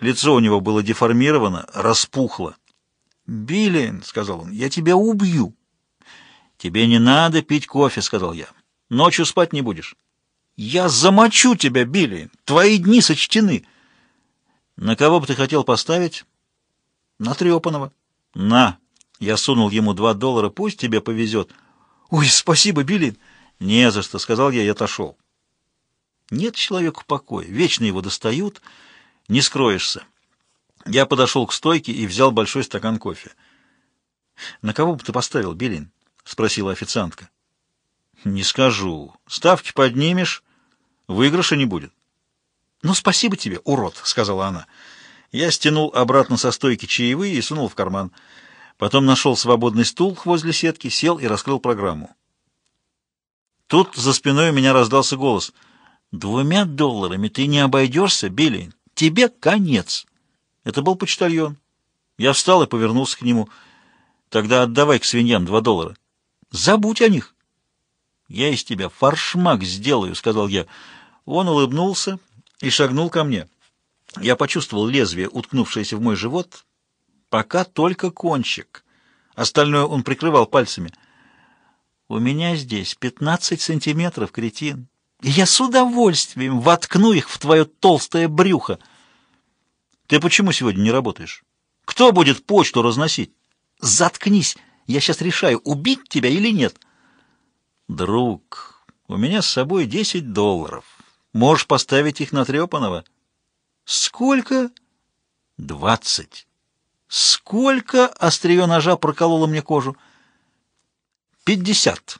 Лицо у него было деформировано, распухло. «Биллин», — сказал он, — «я тебя убью». «Тебе не надо пить кофе», — сказал я. «Ночью спать не будешь». «Я замочу тебя, Биллин! Твои дни сочтены!» «На кого бы ты хотел поставить?» «На Трепанова». «На!» — я сунул ему два доллара. «Пусть тебе повезет». «Ой, спасибо, Биллин!» «Не за что», — сказал я и отошел. Нет человеку покоя, вечно его достают, не скроешься. Я подошел к стойке и взял большой стакан кофе. «На кого бы ты поставил, Белин?» — спросила официантка. «Не скажу. Ставки поднимешь, выигрыша не будет». «Ну, спасибо тебе, урод», — сказала она. Я стянул обратно со стойки чаевые и сунул в карман. Потом нашел свободный стул возле сетки, сел и раскрыл программу. Тут за спиной у меня раздался голос. «Двумя долларами ты не обойдешься, Билли. Тебе конец». Это был почтальон. Я встал и повернулся к нему. «Тогда отдавай к свиньям два доллара». «Забудь о них». «Я из тебя фаршмак сделаю», — сказал я. Он улыбнулся и шагнул ко мне. Я почувствовал лезвие, уткнувшееся в мой живот. Пока только кончик. Остальное он прикрывал пальцами. У меня здесь пятнадцать сантиметров, кретин. И я с удовольствием воткну их в твое толстое брюхо. Ты почему сегодня не работаешь? Кто будет почту разносить? Заткнись! Я сейчас решаю, убить тебя или нет. Друг, у меня с собой десять долларов. Можешь поставить их на Трепанова? Сколько? Двадцать. Сколько? Острие ножа прокололо мне кожу. Пятьдесят.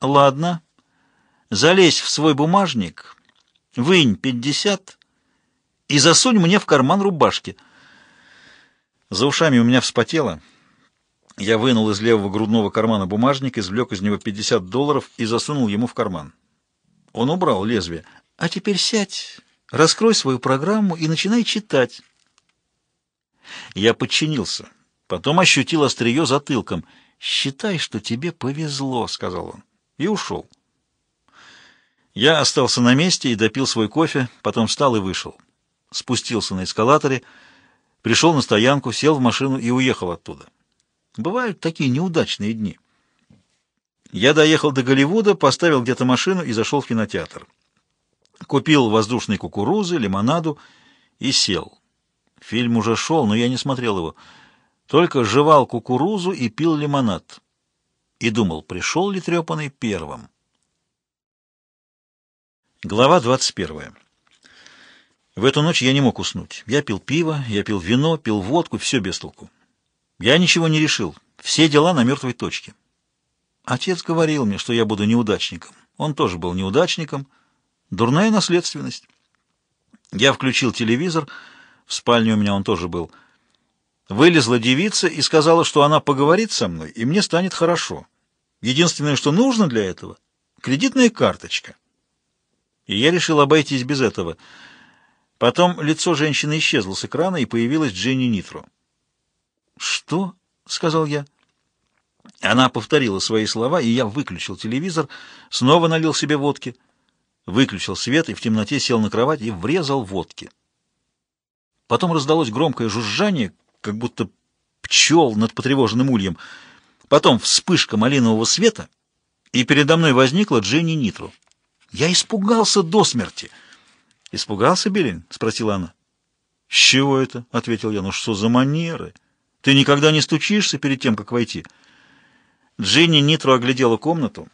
Ладно. Залезь в свой бумажник, вынь пятьдесят и засунь мне в карман рубашки. За ушами у меня вспотело. Я вынул из левого грудного кармана бумажник, извлек из него пятьдесят долларов и засунул ему в карман. Он убрал лезвие. «А теперь сядь, раскрой свою программу и начинай читать». Я подчинился. Потом ощутил острие затылком — «Считай, что тебе повезло», — сказал он, и ушел. Я остался на месте и допил свой кофе, потом встал и вышел. Спустился на эскалаторе, пришел на стоянку, сел в машину и уехал оттуда. Бывают такие неудачные дни. Я доехал до Голливуда, поставил где-то машину и зашел в кинотеатр. Купил воздушной кукурузы, лимонаду и сел. Фильм уже шел, но я не смотрел его — только жевал кукурузу и пил лимонад. И думал, пришел ли трепанный первым. Глава 21. В эту ночь я не мог уснуть. Я пил пиво, я пил вино, пил водку, все без толку. Я ничего не решил, все дела на мертвой точке. Отец говорил мне, что я буду неудачником. Он тоже был неудачником. Дурная наследственность. Я включил телевизор, в спальне у меня он тоже был. Вылезла девица и сказала, что она поговорит со мной, и мне станет хорошо. Единственное, что нужно для этого — кредитная карточка. И я решил обойтись без этого. Потом лицо женщины исчезло с экрана, и появилась Дженни Нитро. «Что?» — сказал я. Она повторила свои слова, и я выключил телевизор, снова налил себе водки, выключил свет и в темноте сел на кровать и врезал водки. Потом раздалось громкое жужжание, как будто пчел над потревоженным ульем. Потом вспышка малинового света, и передо мной возникла Дженни Нитро. Я испугался до смерти. «Испугался, Белин?» — спросила она. «С чего это?» — ответил я. «Ну что за манеры? Ты никогда не стучишься перед тем, как войти?» Дженни Нитро оглядела комнату.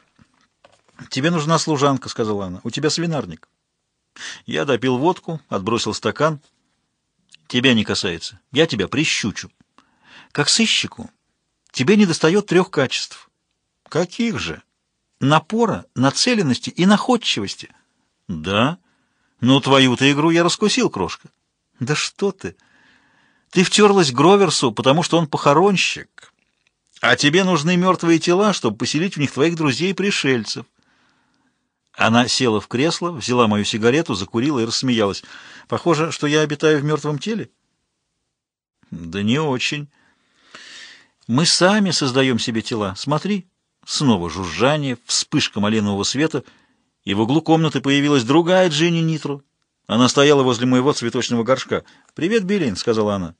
«Тебе нужна служанка», — сказала она. «У тебя свинарник». Я допил водку, отбросил стакан — тебя не касается. Я тебя прищучу. Как сыщику, тебе недостает трех качеств. Каких же? Напора, нацеленности и находчивости. Да? Ну, твою-то игру я раскусил, крошка. Да что ты? Ты втерлась к Гроверсу, потому что он похоронщик. А тебе нужны мертвые тела, чтобы поселить в них твоих друзей-пришельцев. Она села в кресло, взяла мою сигарету, закурила и рассмеялась. Похоже, что я обитаю в мертвом теле? Да не очень. Мы сами создаем себе тела. Смотри. Снова жужжание, вспышка малинового света, и в углу комнаты появилась другая Дженни Нитро. Она стояла возле моего цветочного горшка. «Привет, Биллин», — сказала она.